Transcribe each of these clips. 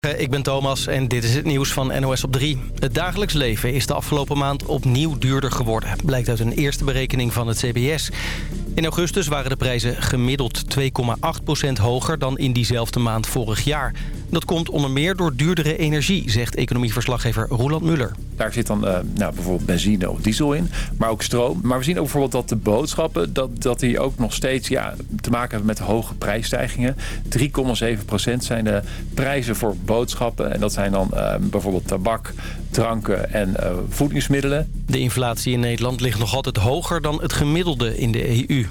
Ik ben Thomas en dit is het nieuws van NOS op 3. Het dagelijks leven is de afgelopen maand opnieuw duurder geworden. Blijkt uit een eerste berekening van het CBS. In augustus waren de prijzen gemiddeld 2,8% hoger dan in diezelfde maand vorig jaar. Dat komt onder meer door duurdere energie, zegt economieverslaggever Roland Muller. Daar zit dan uh, nou, bijvoorbeeld benzine of diesel in, maar ook stroom. Maar we zien ook bijvoorbeeld dat de boodschappen... dat, dat die ook nog steeds ja, te maken hebben met hoge prijsstijgingen. 3,7% zijn de prijzen voor boodschappen. En dat zijn dan uh, bijvoorbeeld tabak, dranken en uh, voedingsmiddelen. De inflatie in Nederland ligt nog altijd hoger dan het gemiddelde in de EU.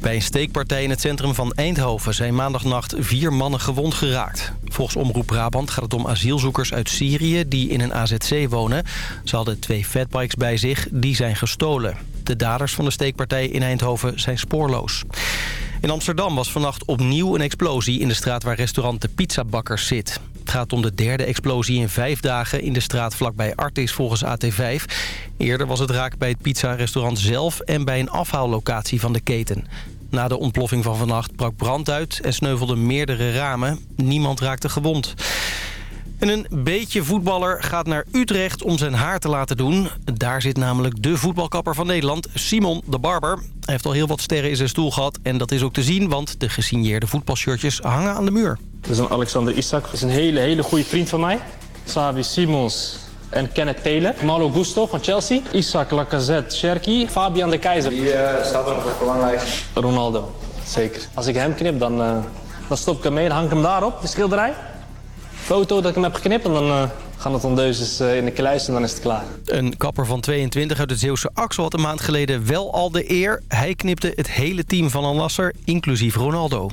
Bij een steekpartij in het centrum van Eindhoven zijn maandagnacht vier mannen gewond geraakt. Volgens Omroep Brabant gaat het om asielzoekers uit Syrië die in een AZC wonen. Ze hadden twee fatbikes bij zich, die zijn gestolen. De daders van de steekpartij in Eindhoven zijn spoorloos. In Amsterdam was vannacht opnieuw een explosie in de straat waar restaurant De Pizzabakkers zit. Het gaat om de derde explosie in vijf dagen in de straat vlakbij Artis volgens AT5. Eerder was het raak bij het pizzarestaurant zelf en bij een afhaallocatie van de keten. Na de ontploffing van vannacht brak brand uit en sneuvelden meerdere ramen. Niemand raakte gewond. En een beetje voetballer gaat naar Utrecht om zijn haar te laten doen. Daar zit namelijk de voetbalkapper van Nederland, Simon de Barber. Hij heeft al heel wat sterren in zijn stoel gehad. En dat is ook te zien, want de gesigneerde voetbalshirtjes hangen aan de muur. Dat is een Alexander Isak. Dat is een hele, hele goede vriend van mij. Savi Simons en Kenneth Taylor. Malo Gusto van Chelsea. Isaac Lacazette Cherki. Fabian de Keizer. Die uh, staat er nog op belangrijk. Ronaldo, zeker. Als ik hem knip, dan, uh, dan stop ik hem mee. Dan hang ik hem daarop, de schilderij. Foto dat ik hem heb geknipt en dan uh, gaan het ondeuses in de kluis en dan is het klaar. Een kapper van 22 uit het Zeeuwse Axel had een maand geleden wel al de eer. Hij knipte het hele team van Al Nasser, inclusief Ronaldo.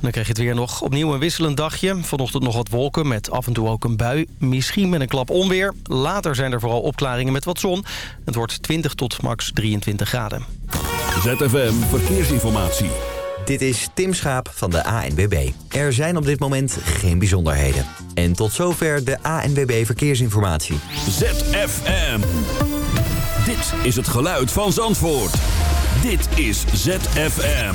Dan krijg je het weer nog opnieuw een wisselend dagje. Vanochtend nog wat wolken met af en toe ook een bui. Misschien met een klap onweer. Later zijn er vooral opklaringen met wat zon. Het wordt 20 tot max 23 graden. ZFM Verkeersinformatie. Dit is Tim Schaap van de ANWB. Er zijn op dit moment geen bijzonderheden. En tot zover de ANWB Verkeersinformatie. ZFM. Dit is het geluid van Zandvoort. Dit is ZFM.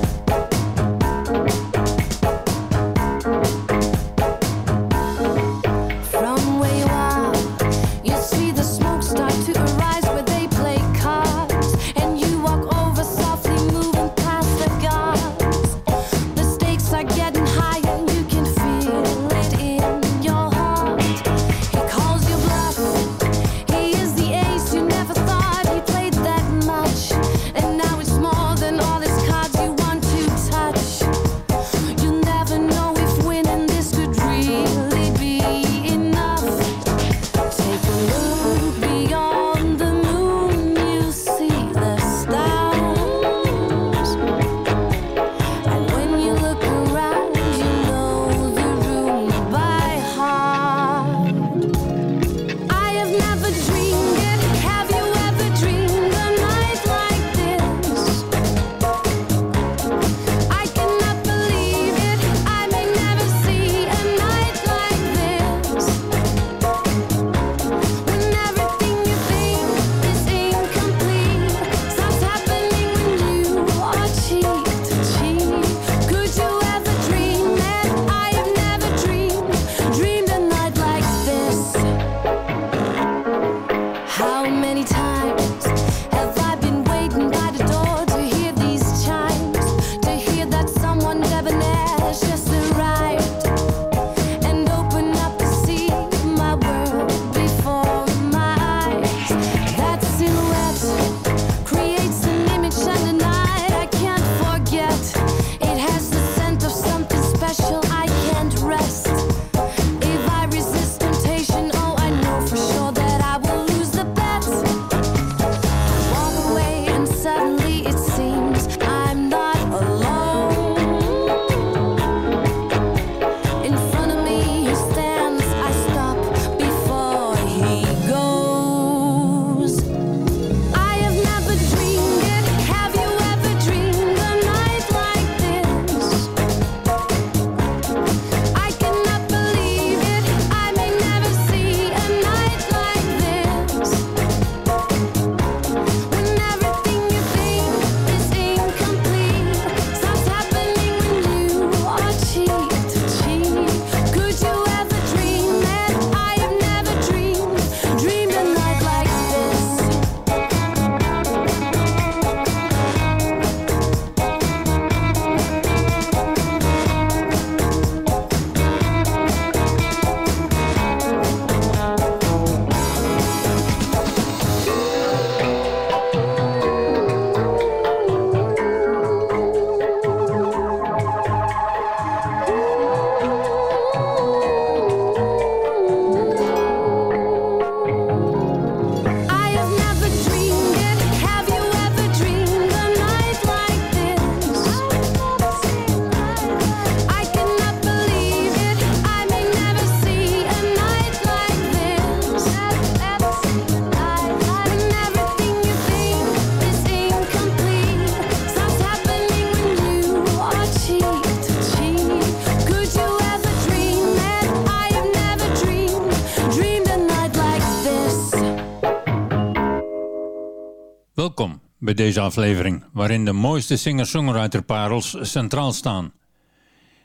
Deze aflevering, waarin de mooiste singer-songwriter-parels centraal staan.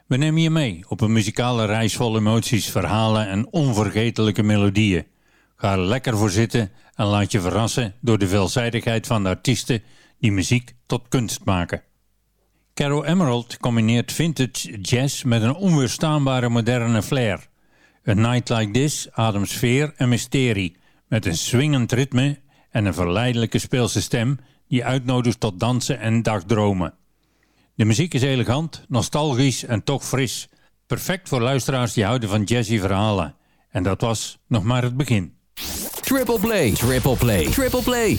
We nemen je mee op een muzikale reis vol emoties, verhalen en onvergetelijke melodieën. Ga er lekker voor zitten en laat je verrassen door de veelzijdigheid van de artiesten die muziek tot kunst maken. Caro Emerald combineert vintage jazz met een onweerstaanbare moderne flair. A Night Like This ademt sfeer en mysterie met een swingend ritme en een verleidelijke speelse stem die uitnodigt tot dansen en dagdromen. De muziek is elegant, nostalgisch en toch fris. Perfect voor luisteraars die houden van jazzy verhalen. En dat was nog maar het begin. Triple play, triple play, triple play.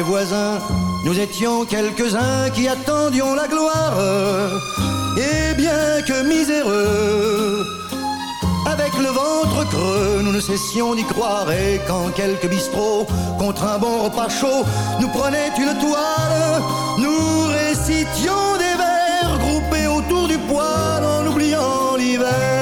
Voisins, nous étions quelques-uns qui attendions la gloire. Et bien que miséreux, avec le ventre creux, nous ne cessions d'y croire. Et quand quelques bistrots, contre un bon repas chaud, nous prenaient une toile, nous récitions des vers groupés autour du poêle en oubliant l'hiver.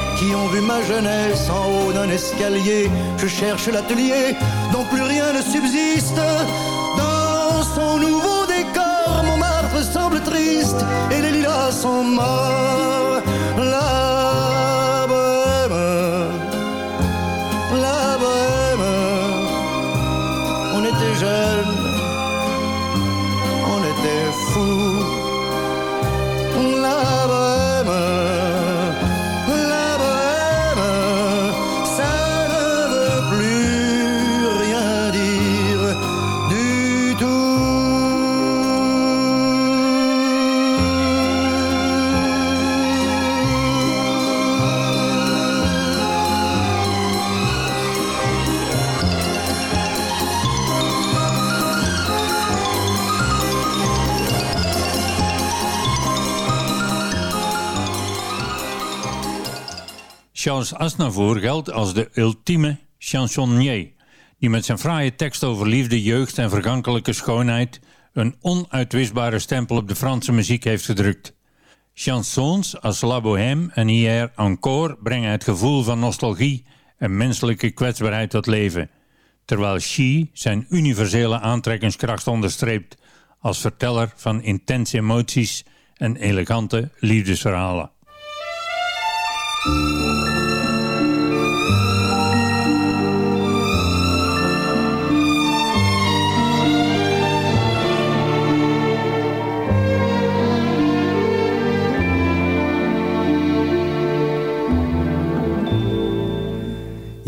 qui ont vu ma jeunesse en haut d'un escalier. Je cherche l'atelier dont plus rien ne subsiste. Dans son nouveau décor, Montmartre semble triste et les lilas sont morts. Charles Aznavour geldt als de ultieme chansonnier, die met zijn fraaie tekst over liefde, jeugd en vergankelijke schoonheid een onuitwisbare stempel op de Franse muziek heeft gedrukt. Chansons als La Bohème en Hier Encore brengen het gevoel van nostalgie en menselijke kwetsbaarheid tot leven, terwijl She zijn universele aantrekkingskracht onderstreept als verteller van intense emoties en elegante liefdesverhalen.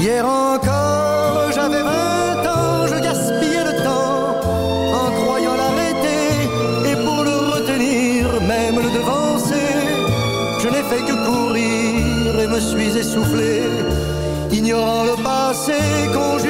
Hier encore, j'avais vingt ans, je gaspillais le temps en croyant l'arrêter et pour le retenir, même le devancer. Je n'ai fait que courir et me suis essoufflé, ignorant le passé, conjuguant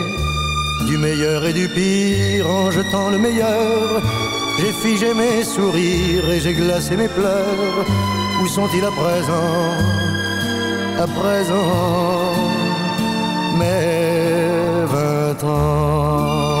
Du meilleur et du pire en jetant le meilleur. J'ai figé mes sourires et j'ai glacé mes pleurs. Où sont-ils à présent? À présent, mes vingt ans.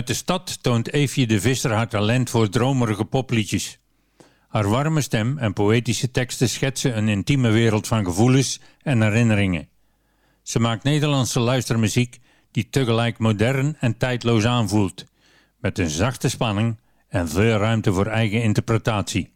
Met de stad toont Eefje de Visser haar talent voor dromerige popliedjes. Haar warme stem en poëtische teksten schetsen een intieme wereld van gevoelens en herinneringen. Ze maakt Nederlandse luistermuziek die tegelijk modern en tijdloos aanvoelt, met een zachte spanning en veel ruimte voor eigen interpretatie.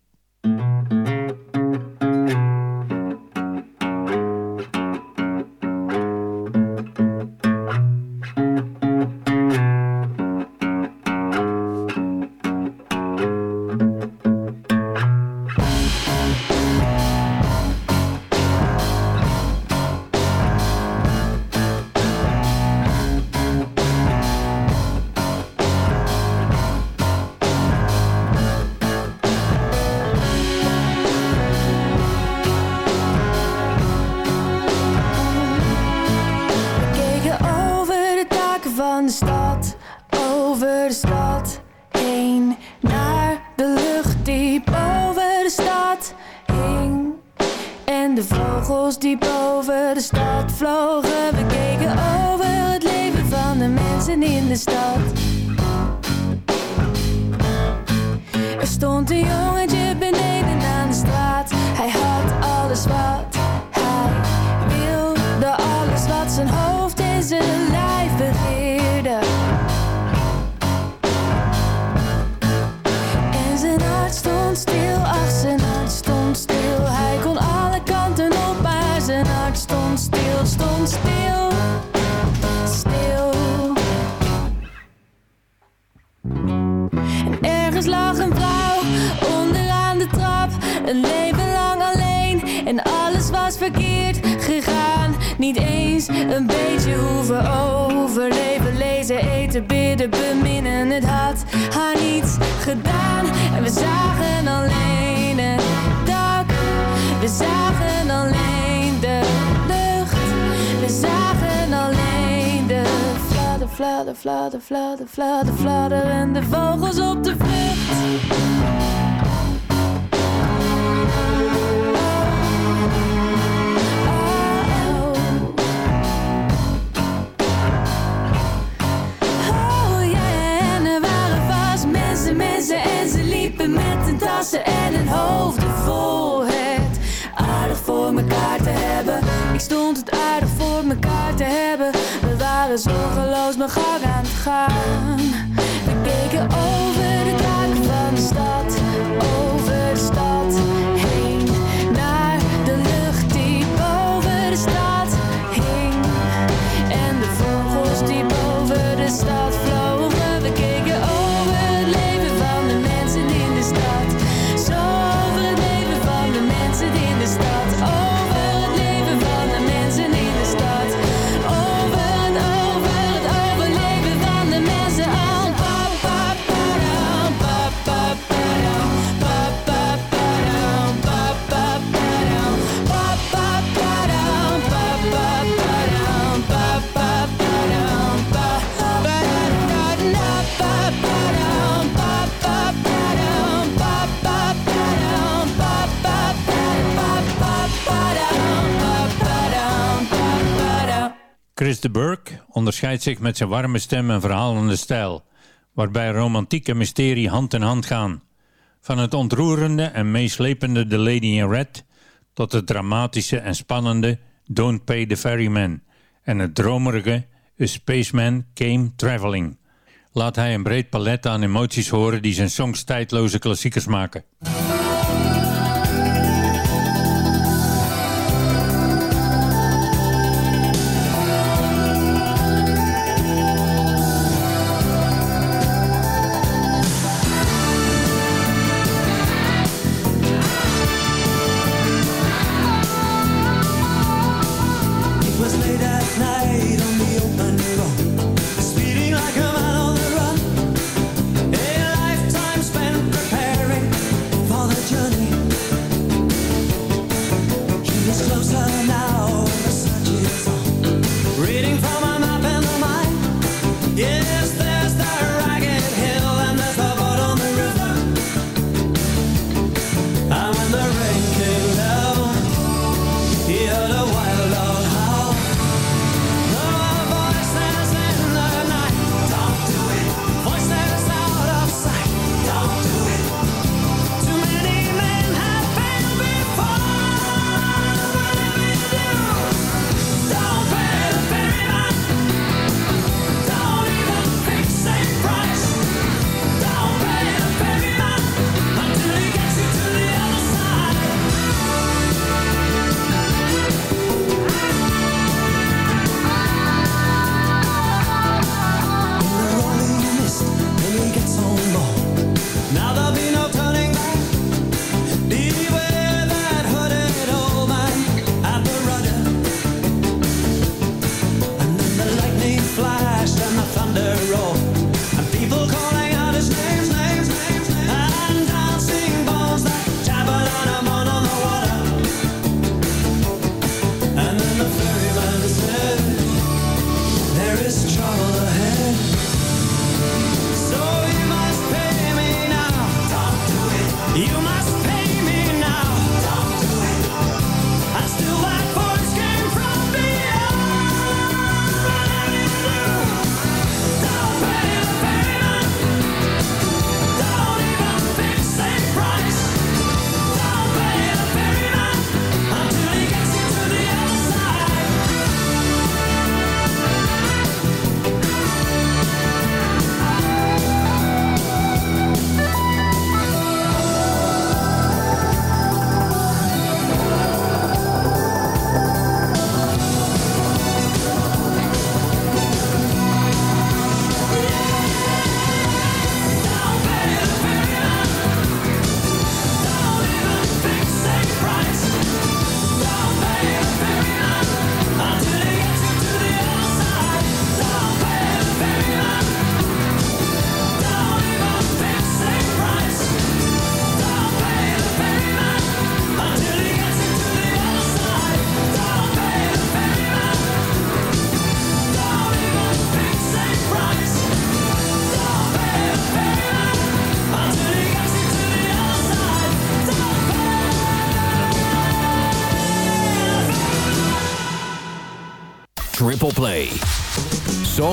Fladder, fladder, fladder, fladder, fladder en de vogels op de vlucht. Yeah, en waren vast mensen, mensen en ze liepen met een tassen en een hoofden vol. Het aardig voor mekaar te hebben, ik stond het aardig voor mekaar te hebben waren zorgeloos mijn gang aan het gaan. We keken over de daken van de stad, Chris de Burke onderscheidt zich met zijn warme stem en verhalende stijl, waarbij romantiek en mysterie hand in hand gaan. Van het ontroerende en meeslepende The Lady in Red tot het dramatische en spannende Don't Pay the Ferryman en het dromerige A Spaceman Came Traveling. Laat hij een breed palet aan emoties horen die zijn songs tijdloze klassiekers maken.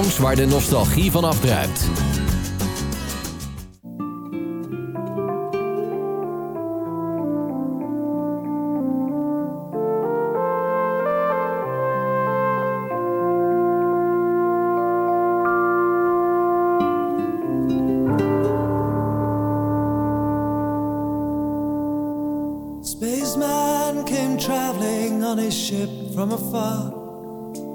songs waar de nostalgie van afdruipt. Spaceman came traveling on his ship from afar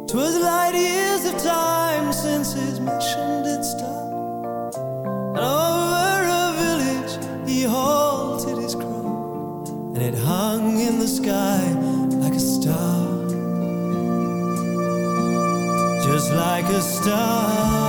Twas light years of time since his mission did start. And over a village he halted his crow, and it hung in the sky like a star. Just like a star.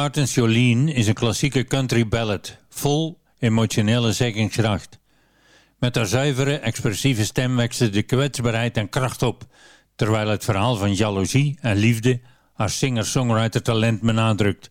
Martin's Jolene is een klassieke country ballad, vol emotionele zeggingskracht. Met haar zuivere, expressieve stem wekt ze de kwetsbaarheid en kracht op, terwijl het verhaal van jaloezie en liefde haar singer-songwriter talent benadrukt.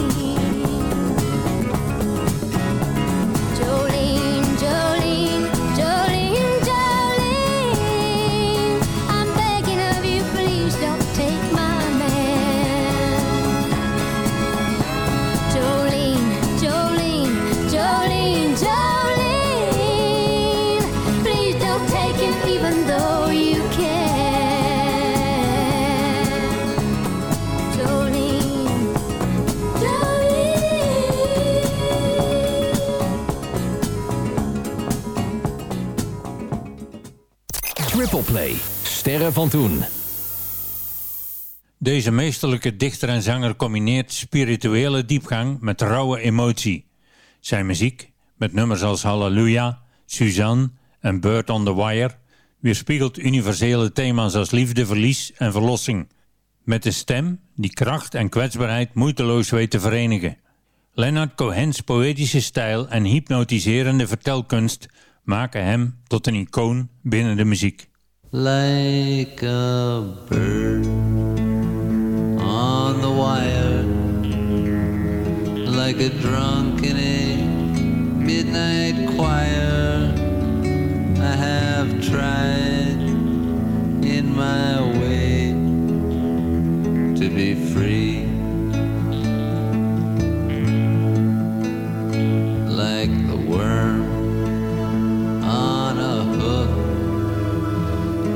Triple Play. Sterren van toen. Deze meesterlijke dichter en zanger combineert spirituele diepgang met rauwe emotie. Zijn muziek, met nummers als Halleluja, Suzanne en Bird on the Wire, weerspiegelt universele thema's als liefde, verlies en verlossing. Met een stem die kracht en kwetsbaarheid moeiteloos weet te verenigen. Leonard Cohen's poëtische stijl en hypnotiserende vertelkunst maken hem tot een icoon binnen de muziek. Like a bird on the wire, like a drunk in a midnight choir. I have tried in my way to be free.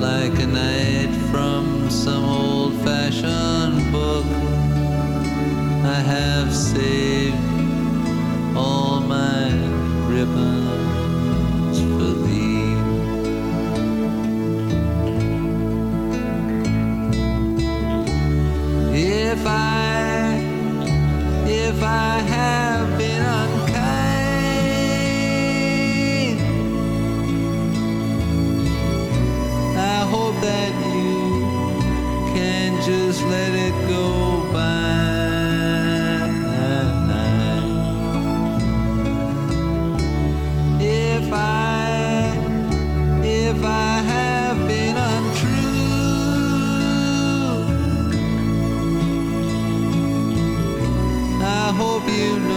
Like a night from some old fashioned book. I have saved all my ribbons for thee. If I, if I have been that you can just let it go by. If I, if I have been untrue, I hope you know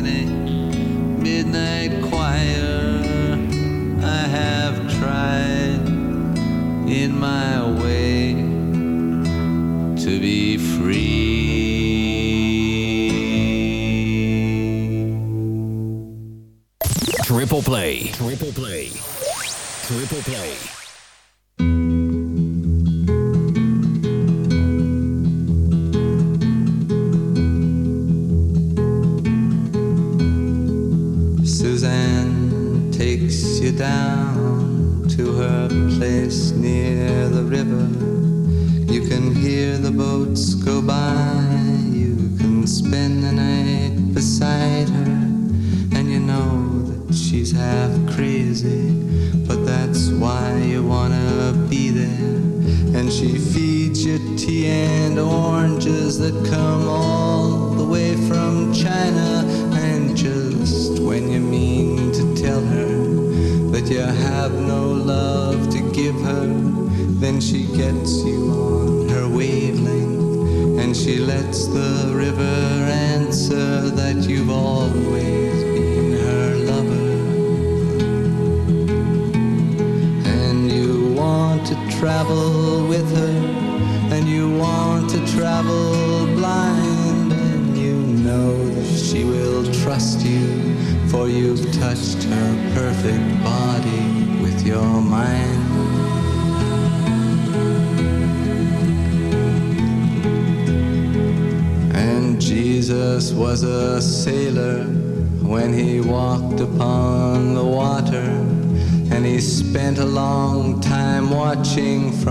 midnight choir. I have tried in my way to be free. Triple play. Triple play. Triple play.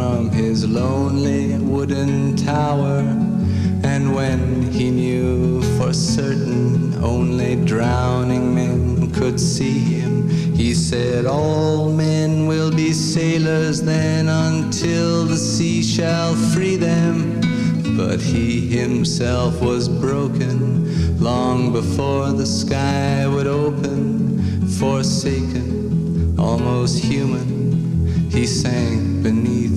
From his lonely wooden tower. And when he knew for certain only drowning men could see him, he said, All men will be sailors then until the sea shall free them. But he himself was broken long before the sky would open, forsaken, almost human. He sank beneath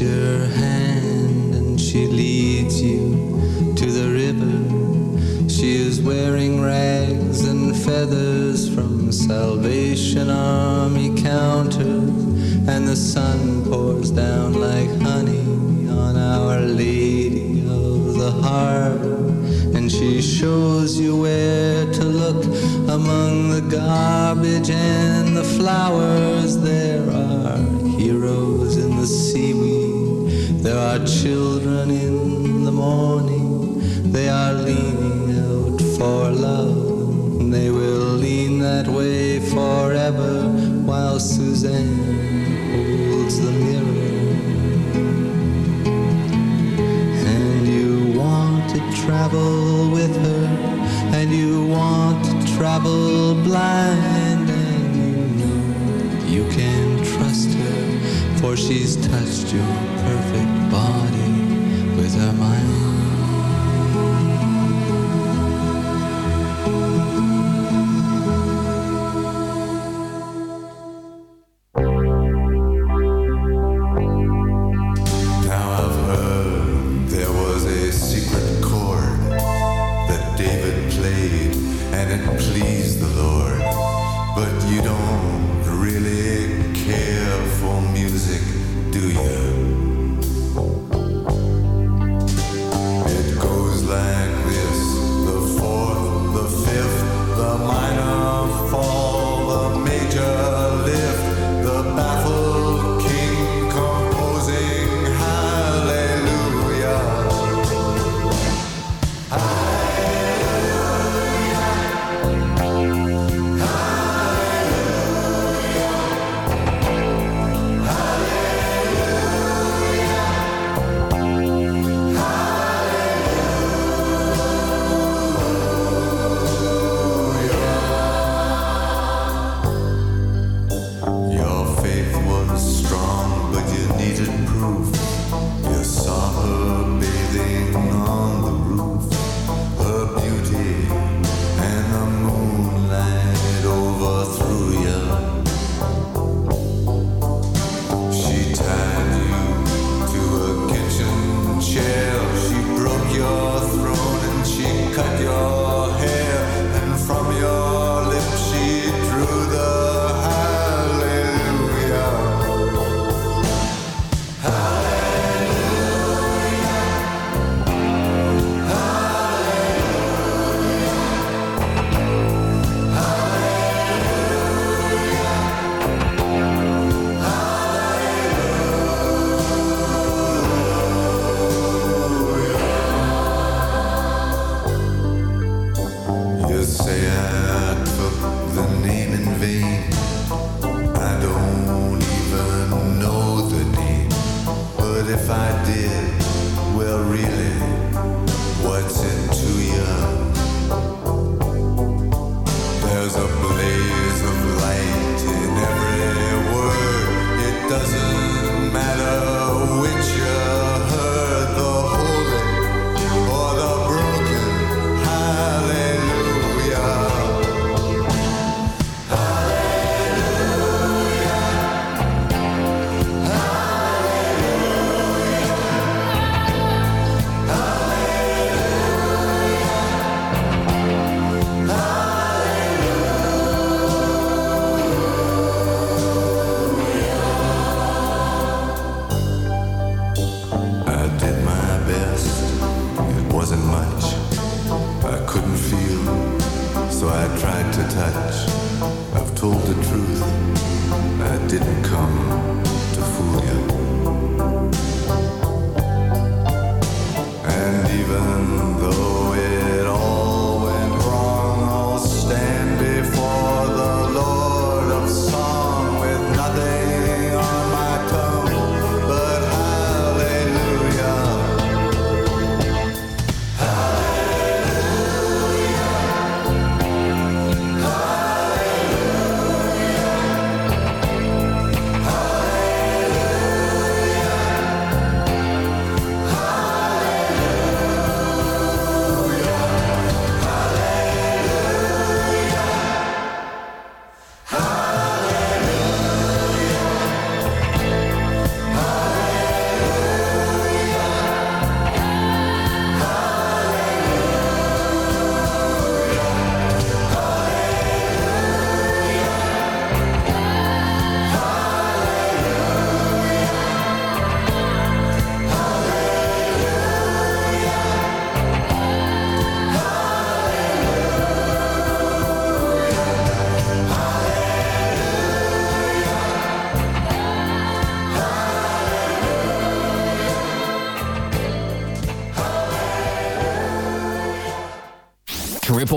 Your hand and she leads you to the river. She is wearing rags and feathers from Salvation Army counters, and the sun pours down like honey on Our Lady of the Harbor. And she shows you where to look among the garbage and the flowers. Travel blind, and you know you can trust her, for she's touched your perfect body with her mind.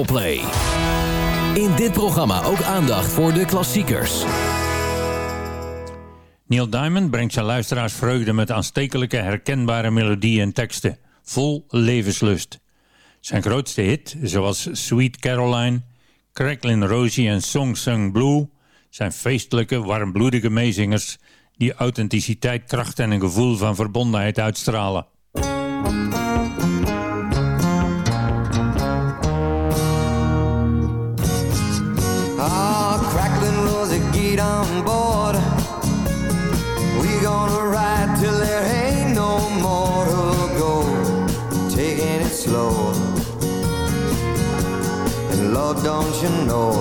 Play. In dit programma ook aandacht voor de klassiekers. Neil Diamond brengt zijn luisteraars vreugde met aanstekelijke herkenbare melodieën en teksten, vol levenslust. Zijn grootste hit, zoals Sweet Caroline, Cracklin' Rosie en Song Sung Blue, zijn feestelijke, warmbloedige meezingers die authenticiteit, kracht en een gevoel van verbondenheid uitstralen. You know,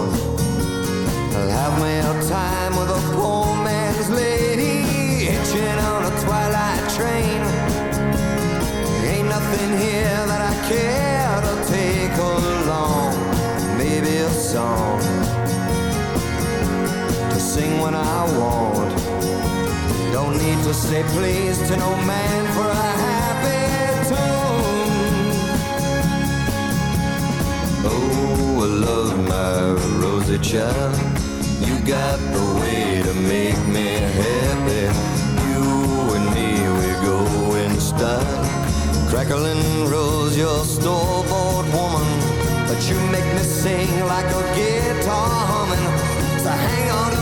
I'll have me a time with a poor man's lady hitching on a twilight train. Ain't nothing here that I care to take along. Maybe a song to sing when I want. Don't need to say please to no man for a happy tune. Oh, I love my Rosie child. You got the way to make me happy. You and me, we go in style. Crackling rose, your store-bought woman. But you make me sing like a guitar humming. So hang on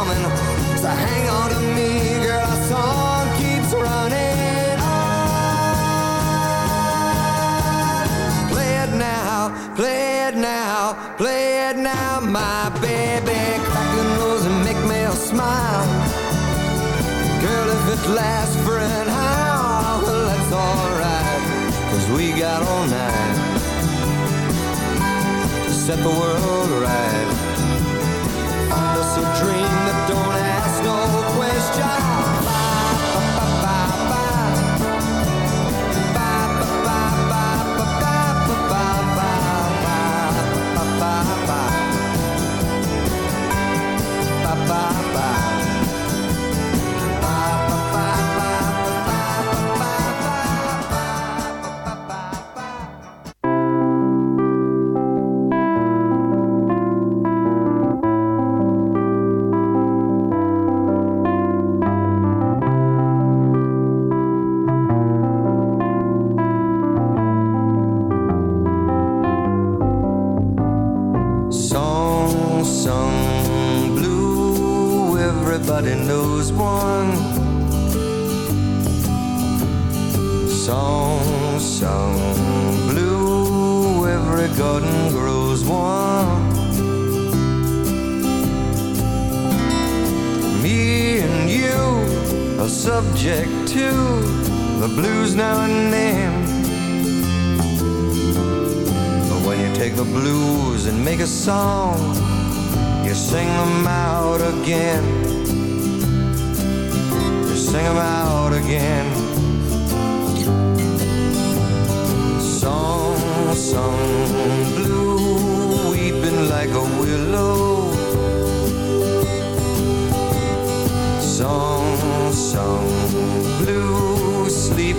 my baby. Crackling rolls and make me smile. Girl, if it lasts for an hour, well, that's alright. Cause we got all night to set the world right.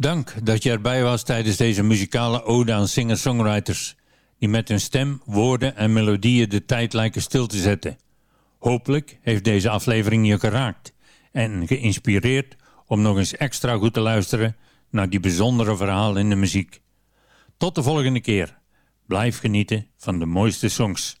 Dank dat je erbij was tijdens deze muzikale ode aan singer-songwriters... die met hun stem, woorden en melodieën de tijd lijken stil te zetten. Hopelijk heeft deze aflevering je geraakt en geïnspireerd om nog eens extra goed te luisteren naar die bijzondere verhalen in de muziek. Tot de volgende keer. Blijf genieten van de mooiste songs.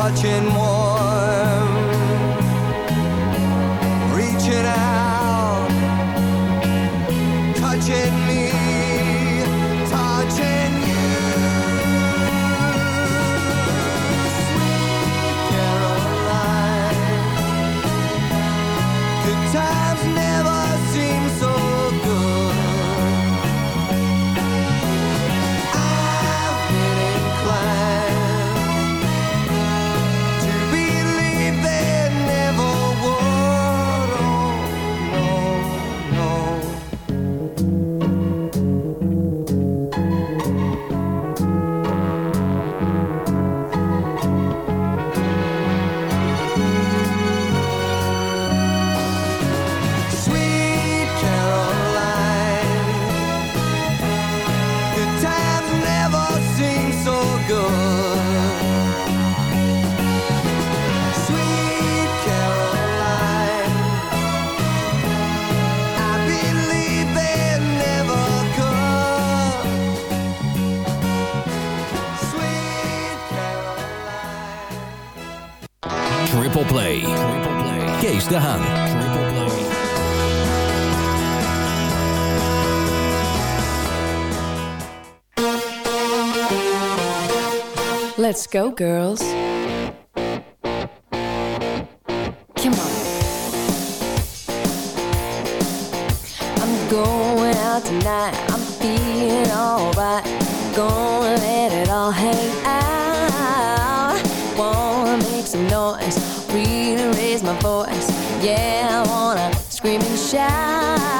touching more. Triple Play. Kees de Haan. Let's go, girls. Come on. I'm going out tonight. I'm feeling alright. Gonna let it all hang voice. Yeah, I wanna scream and shout.